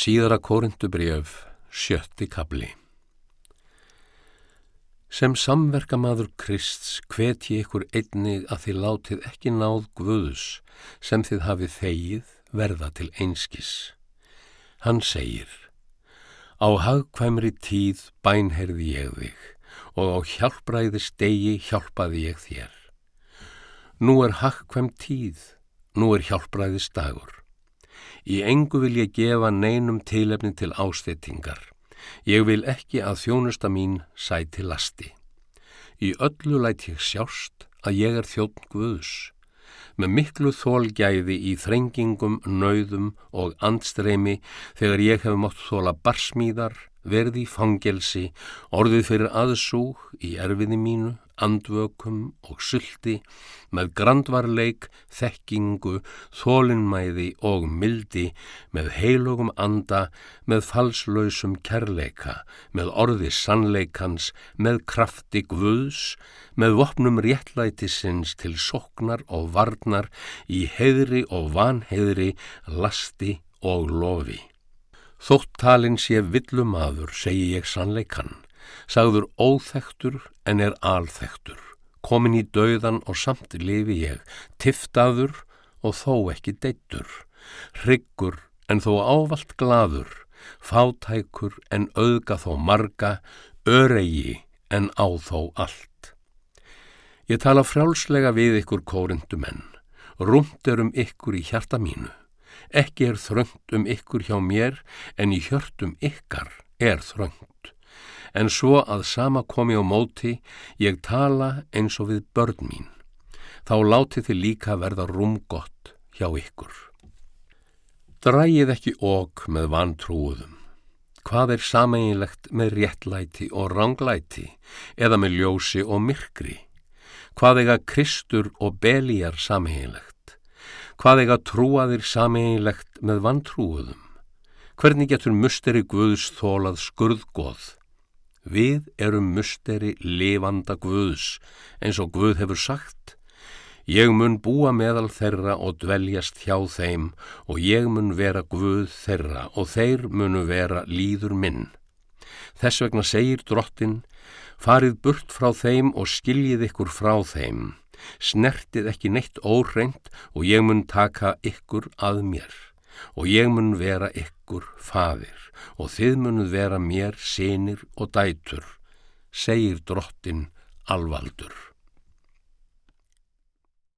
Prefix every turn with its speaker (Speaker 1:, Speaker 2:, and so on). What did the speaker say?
Speaker 1: Síðara korindubrjöf, sjötti kabli. Sem samverkamaður Krists hveti ykkur einnig að þið látið ekki náð Guðus sem þið hafið þegið verða til einskis. Hann segir, á hagkvæmri tíð bænherði ég þig og á hjálpræði stegi hjálpaði ég þér. Nú er hagkvæm tíð, nú er hjálpræði stagur. Í engu vil ég gefa neinum tilefni til ásteytingar. Ég vil ekki að þjónusta mín sæti lasti. Í öllu læt ég sjást að ég er þjóttn Guðus. Með miklu þólgæði í þrengingum, nauðum og andstreymi þegar ég hef mátt þóla barsmíðar, verði fangelsi, orðið fyrir aðsúg í erfiði mínu, andvökum og sulti með grandvarleik, þekkingu, þólinnmæði og mildi, með heilugum anda, með falslausum kærleika, með orði sannleikans, með krafti guðs, með vopnum réttlætisins til soknar og varnar í heiðri og vanheiðri, lasti og lofi. Þótt talin sé villumadur, segi ég sannleikann, sagður óþektur en er alþektur, komin í dauðan og samt lifi ég, tiftaður og þó ekki deittur, hryggur en þó ávalt gladur, fátækur en auðga þó marga, öregi en á þó allt. Ég tala frjálslega við ykkur kórindumenn, rúmt er um ykkur í hjarta mínu, ekki er þröngt um ykkur hjá mér en í hjörtum ykkar er þröngt en svo að sama komi á móti ég tala eins og við börn mín. Þá láti þið líka verða rúmgott hjá ykkur. Drægið ekki okk með vantrúuðum. Hvað er sameinlegt með réttlæti og ránglæti eða með ljósi og myrkri? Hvað eiga kristur og belíjar sameinlegt? Hvað eiga trúaðir sameinlegt með vantrúuðum? Hvernig getur musteri Guðs þólað skurðgóð? Við erum musteri lifanda Guðs, eins og Guð hefur sagt. Ég mun búa meðal þeirra og dveljast hjá þeim og ég mun vera Guð þeirra og þeir munu vera líður minn. Þess vegna segir drottin, farið burt frá þeim og skiljið ykkur frá þeim. Snertið ekki neitt óhreint og ég mun taka ykkur að mér og ég mun vera ykkur faðir og þið munuð vera mér sinir og dætur, segir drottin alvaldur.